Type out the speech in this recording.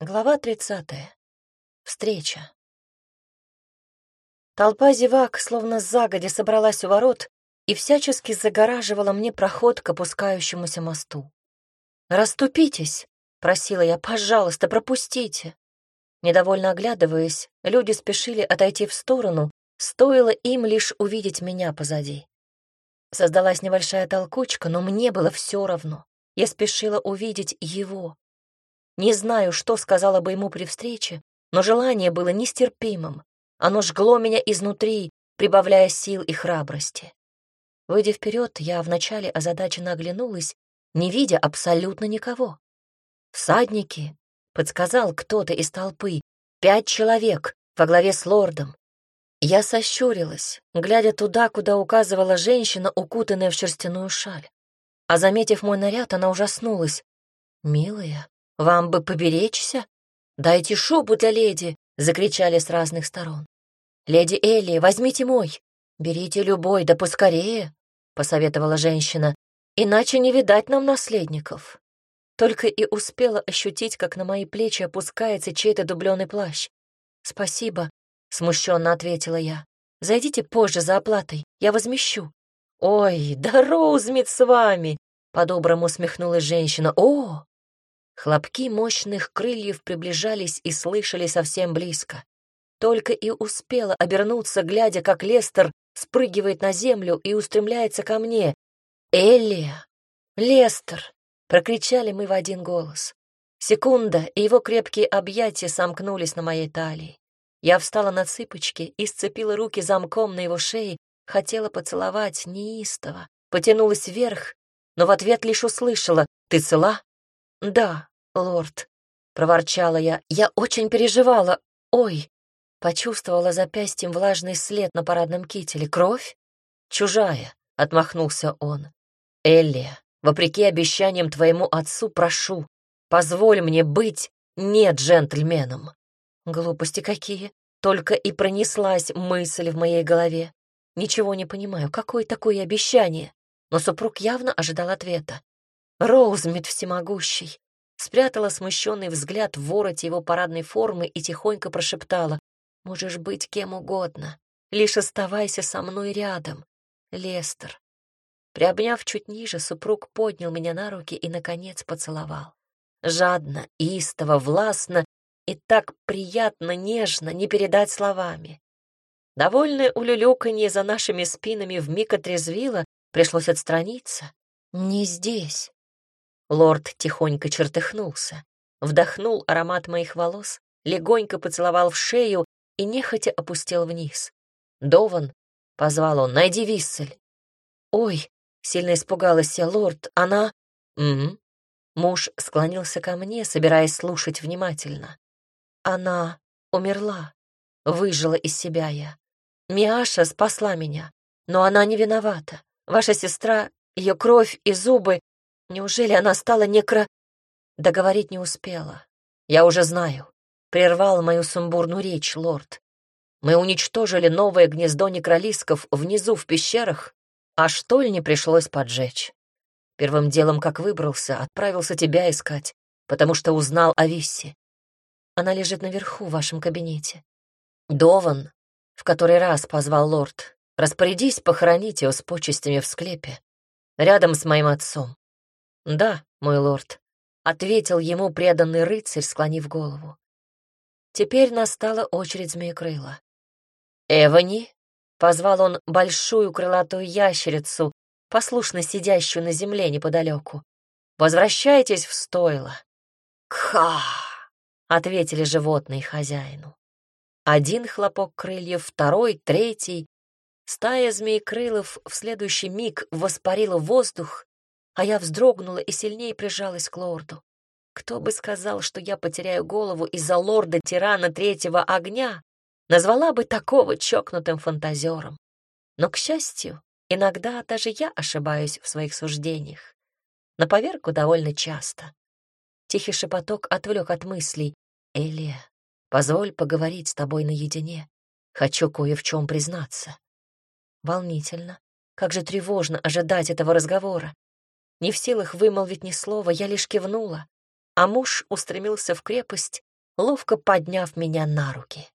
Глава 30. Встреча. Толпа зевак, словно загодя, собралась у ворот и всячески загораживала мне проход к опускающемуся мосту. «Раступитесь!» — просила я. «Пожалуйста, пропустите!» Недовольно оглядываясь, люди спешили отойти в сторону, стоило им лишь увидеть меня позади. Создалась небольшая толкучка, но мне было все равно. Я спешила увидеть его, не знаю, что сказала бы ему при встрече, но желание было нестерпимым. Оно жгло меня изнутри, прибавляя сил и храбрости. Выйдя вперед, я вначале озадаченно оглянулась, не видя абсолютно никого. «Всадники», — подсказал кто-то из толпы, — «пять человек во главе с лордом». Я сощурилась, глядя туда, куда указывала женщина, укутанная в шерстяную шаль. А заметив мой наряд, она ужаснулась. «Милая, «Вам бы поберечься? Дайте шубу для леди!» — закричали с разных сторон. «Леди Элли, возьмите мой! Берите любой, да поскорее!» — посоветовала женщина. «Иначе не видать нам наследников». Только и успела ощутить, как на мои плечи опускается чей-то дубленый плащ. «Спасибо», — смущенно ответила я. «Зайдите позже за оплатой, я возмещу». «Ой, да Роузмит с вами!» — по-доброму усмехнулась женщина. «О, Хлопки мощных крыльев приближались и слышали совсем близко. Только и успела обернуться, глядя, как Лестер спрыгивает на землю и устремляется ко мне. «Эллия! Лестер!» — прокричали мы в один голос. Секунда, и его крепкие объятия сомкнулись на моей талии. Я встала на цыпочки и сцепила руки замком на его шее, хотела поцеловать неистово, потянулась вверх, но в ответ лишь услышала «Ты цела?» «Да, лорд», — проворчала я, — «я очень переживала. Ой!» Почувствовала запястьем влажный след на парадном кителе. «Кровь?» «Чужая», — отмахнулся он. «Элли, вопреки обещаниям твоему отцу, прошу, позволь мне быть не джентльменом». Глупости какие. Только и пронеслась мысль в моей голове. Ничего не понимаю, какое такое обещание? Но супруг явно ожидал ответа. Роузмит всемогущий. Спрятала смущенный взгляд в вороте его парадной формы и тихонько прошептала. «Можешь быть кем угодно. Лишь оставайся со мной рядом. Лестер». Приобняв чуть ниже, супруг поднял меня на руки и, наконец, поцеловал. Жадно, истово, властно и так приятно, нежно, не передать словами. Довольное улюлюканье за нашими спинами вмиг отрезвило, пришлось отстраниться. Не здесь. Лорд тихонько чертыхнулся, вдохнул аромат моих волос, легонько поцеловал в шею и нехотя опустил вниз. «Дован», — позвал он, — «найди Виссель». «Ой», — сильно испугалась я, лорд, она... «Угу». Муж склонился ко мне, собираясь слушать внимательно. «Она умерла», — выжила из себя я. «Миаша спасла меня, но она не виновата. Ваша сестра, ее кровь и зубы Неужели она стала некро... Договорить не успела. Я уже знаю. Прервал мою сумбурную речь, лорд. Мы уничтожили новое гнездо некролисков внизу в пещерах, а штоль не пришлось поджечь. Первым делом, как выбрался, отправился тебя искать, потому что узнал о Виссе. Она лежит наверху в вашем кабинете. Дован, в который раз позвал лорд, распорядись похоронить ее с почестями в склепе, рядом с моим отцом. «Да, мой лорд», — ответил ему преданный рыцарь, склонив голову. Теперь настала очередь змеекрыла. «Эвани», — позвал он большую крылатую ящерицу, послушно сидящую на земле неподалеку, — «возвращайтесь в стойло». «Кха!» — ответили животные хозяину. Один хлопок крыльев, второй, третий. Стая змеекрылов в следующий миг воспарила воздух а я вздрогнула и сильнее прижалась к лорду. Кто бы сказал, что я потеряю голову из-за лорда-тирана третьего огня, назвала бы такого чокнутым фантазером. Но, к счастью, иногда даже я ошибаюсь в своих суждениях. На поверку довольно часто. Тихий шепоток отвлек от мыслей. «Элия, позволь поговорить с тобой наедине. Хочу кое в чем признаться». Волнительно. Как же тревожно ожидать этого разговора. Не в силах вымолвить ни слова, я лишь кивнула, а муж устремился в крепость, ловко подняв меня на руки.